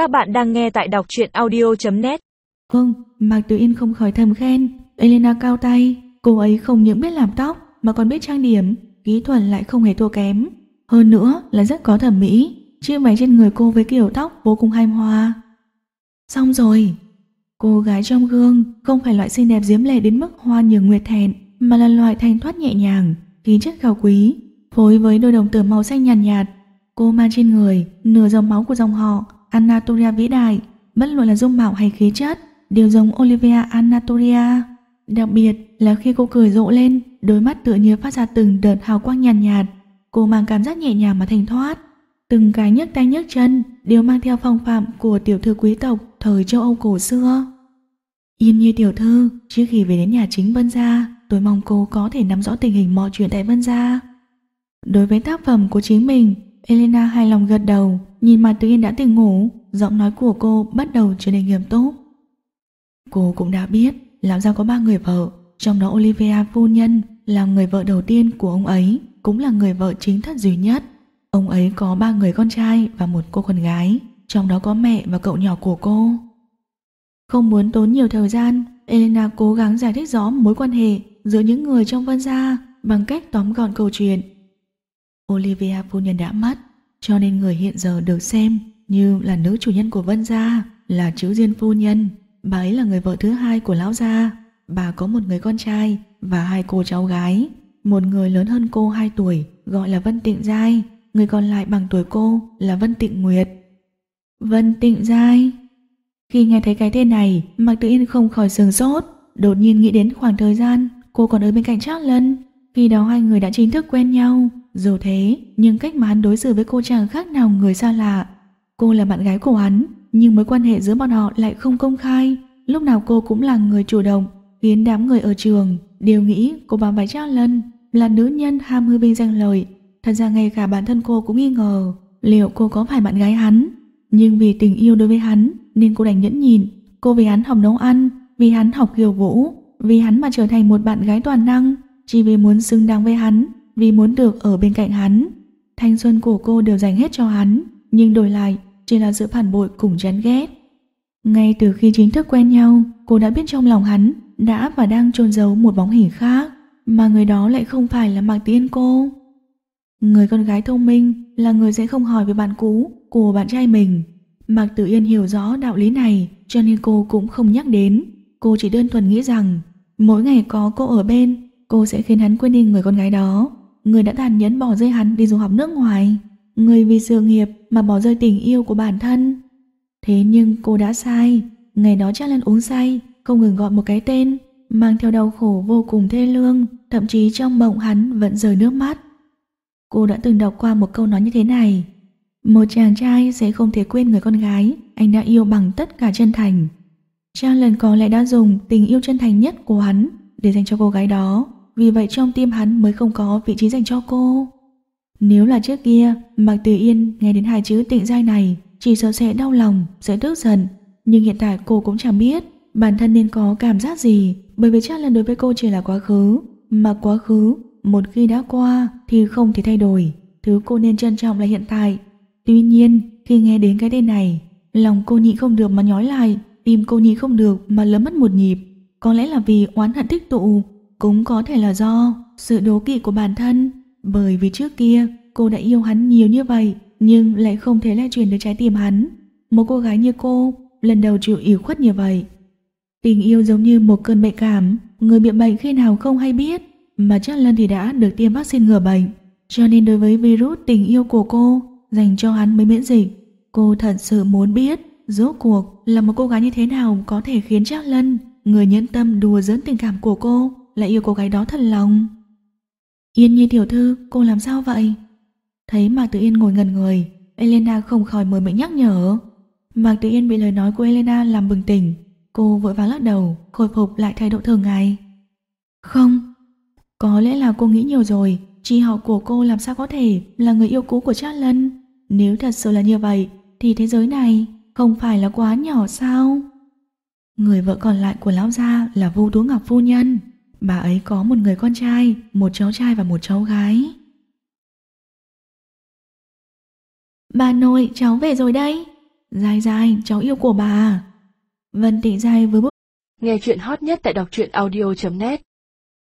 Các bạn đang nghe tại đọc truyện audio.net Vâng, Mạc Tử Yên không khỏi thầm khen. Elena cao tay. Cô ấy không những biết làm tóc Mà còn biết trang điểm. Kỹ thuật lại không hề thua kém. Hơn nữa là rất có thẩm mỹ. Chiếc váy trên người cô với kiểu tóc vô cùng hay hoa Xong rồi. Cô gái trong gương Không phải loại xinh đẹp diếm lệ đến mức hoa nhường nguyệt thẹn Mà là loại thanh thoát nhẹ nhàng Khí chất cao quý. Phối với đôi đồng tử màu xanh nhàn nhạt, nhạt Cô mang trên người nửa dòng máu của dòng họ Anatolia vĩ đại, bất luận là dung mạo hay khí chất, đều giống Olivia Anatolia. Đặc biệt là khi cô cười rộ lên, đôi mắt tựa như phát ra từng đợt hào quang nhàn nhạt, nhạt, cô mang cảm giác nhẹ nhàng mà thành thoát. Từng cái nhấc tay nhấc chân đều mang theo phong phạm của tiểu thư quý tộc thời châu Âu cổ xưa. Yên như tiểu thư, trước khi về đến nhà chính Vân Gia, tôi mong cô có thể nắm rõ tình hình mọi chuyện tại Vân Gia. Đối với tác phẩm của chính mình, Elena hài lòng gật đầu, nhìn mặt Từ Yên đã tỉnh ngủ, giọng nói của cô bắt đầu trở nên nghiêm túc. Cô cũng đã biết, làm sao có ba người vợ, trong đó Olivia phu nhân là người vợ đầu tiên của ông ấy, cũng là người vợ chính thất duy nhất. Ông ấy có ba người con trai và một cô con gái, trong đó có mẹ và cậu nhỏ của cô. Không muốn tốn nhiều thời gian, Elena cố gắng giải thích rõ mối quan hệ giữa những người trong vân gia bằng cách tóm gọn câu chuyện Olivia phu nhân đã mất, cho nên người hiện giờ được xem như là nữ chủ nhân của Vân Gia, là chữ Diên phu nhân. Bà ấy là người vợ thứ hai của lão gia. Bà có một người con trai và hai cô cháu gái. Một người lớn hơn cô 2 tuổi gọi là Vân Tịnh Giai, người còn lại bằng tuổi cô là Vân Tịnh Nguyệt. Vân Tịnh Giai Khi nghe thấy cái tên này, Mạc Tự Yên không khỏi sừng sốt, đột nhiên nghĩ đến khoảng thời gian cô còn ở bên cạnh Trác Lân. Khi đó hai người đã chính thức quen nhau, dù thế, nhưng cách mà hắn đối xử với cô chẳng khác nào người xa lạ. Cô là bạn gái của hắn, nhưng mối quan hệ giữa bọn họ lại không công khai. Lúc nào cô cũng là người chủ động, khiến đám người ở trường đều nghĩ cô bà Bạch Trác Lân là nữ nhân ham hư vinh danh lời. Thật ra ngay cả bản thân cô cũng nghi ngờ liệu cô có phải bạn gái hắn. Nhưng vì tình yêu đối với hắn nên cô đành nhẫn nhịn. Cô vì hắn học nấu ăn, vì hắn học kiều vũ, vì hắn mà trở thành một bạn gái toàn năng, chỉ vì muốn xứng đáng với hắn vì muốn được ở bên cạnh hắn. Thanh xuân của cô đều dành hết cho hắn, nhưng đổi lại chỉ là sự phản bội cùng chán ghét. Ngay từ khi chính thức quen nhau, cô đã biết trong lòng hắn đã và đang trôn giấu một bóng hình khác, mà người đó lại không phải là Mạc Tiên cô. Người con gái thông minh là người sẽ không hỏi về bạn cũ của bạn trai mình. Mạc Tử Yên hiểu rõ đạo lý này cho nên cô cũng không nhắc đến. Cô chỉ đơn thuần nghĩ rằng mỗi ngày có cô ở bên, cô sẽ khiến hắn quên đi người con gái đó người đã tàn nhẫn bỏ rơi hắn đi du học nước ngoài, người vì sự nghiệp mà bỏ rơi tình yêu của bản thân. Thế nhưng cô đã sai, ngày đó chắc lần uống say, không ngừng gọi một cái tên, mang theo đau khổ vô cùng thê lương, thậm chí trong mộng hắn vẫn rời nước mắt. Cô đã từng đọc qua một câu nói như thế này, một chàng trai sẽ không thể quên người con gái anh đã yêu bằng tất cả chân thành. Trang lần có lẽ đã dùng tình yêu chân thành nhất của hắn để dành cho cô gái đó vì vậy trong tim hắn mới không có vị trí dành cho cô. Nếu là trước kia, Mạc Tử Yên nghe đến hai chữ tịnh giai này, chỉ sợ sẽ đau lòng, sẽ tức giận. Nhưng hiện tại cô cũng chẳng biết bản thân nên có cảm giác gì, bởi vì chắc là đối với cô chỉ là quá khứ. Mà quá khứ, một khi đã qua thì không thể thay đổi. Thứ cô nên trân trọng là hiện tại. Tuy nhiên, khi nghe đến cái tên này, lòng cô nhị không được mà nhói lại, tim cô nhị không được mà lớn mất một nhịp. Có lẽ là vì oán hận tích tụ, cũng có thể là do sự đố kỵ của bản thân, bởi vì trước kia cô đã yêu hắn nhiều như vậy nhưng lại không thể lay chuyển được trái tim hắn. Một cô gái như cô lần đầu chịu ủy khuất như vậy. Tình yêu giống như một cơn bệnh cảm, người bị bệnh khi nào không hay biết, mà chắc lần thì đã được tiêm vaccine ngừa bệnh. Cho nên đối với virus tình yêu của cô dành cho hắn mới miễn dịch, cô thật sự muốn biết rốt cuộc là một cô gái như thế nào có thể khiến Trác Lân, người nhẫn tâm đùa giỡn tình cảm của cô, lại yêu cô gái đó thật lòng. Yên Nhi tiểu thư, cô làm sao vậy? Thấy Mạc Tử Yên ngồi ngần người, Elena không khỏi mời mệnh nhắc nhở. Mạc Tử Yên bị lời nói của Elena làm bừng tỉnh, cô vội vàng lắc đầu, khôi phục lại thái độ thường ngày. Không, có lẽ là cô nghĩ nhiều rồi, chị họ của cô làm sao có thể là người yêu cũ của Trác Lân. Nếu thật sự là như vậy, thì thế giới này không phải là quá nhỏ sao? Người vợ còn lại của lão gia là Vu Tú Ngọc phu nhân. Bà ấy có một người con trai, một cháu trai và một cháu gái. Bà nội, cháu về rồi đây. Dài dài, cháu yêu của bà. Vân Tị Dài vừa bước Nghe chuyện hot nhất tại đọc truyện audio.net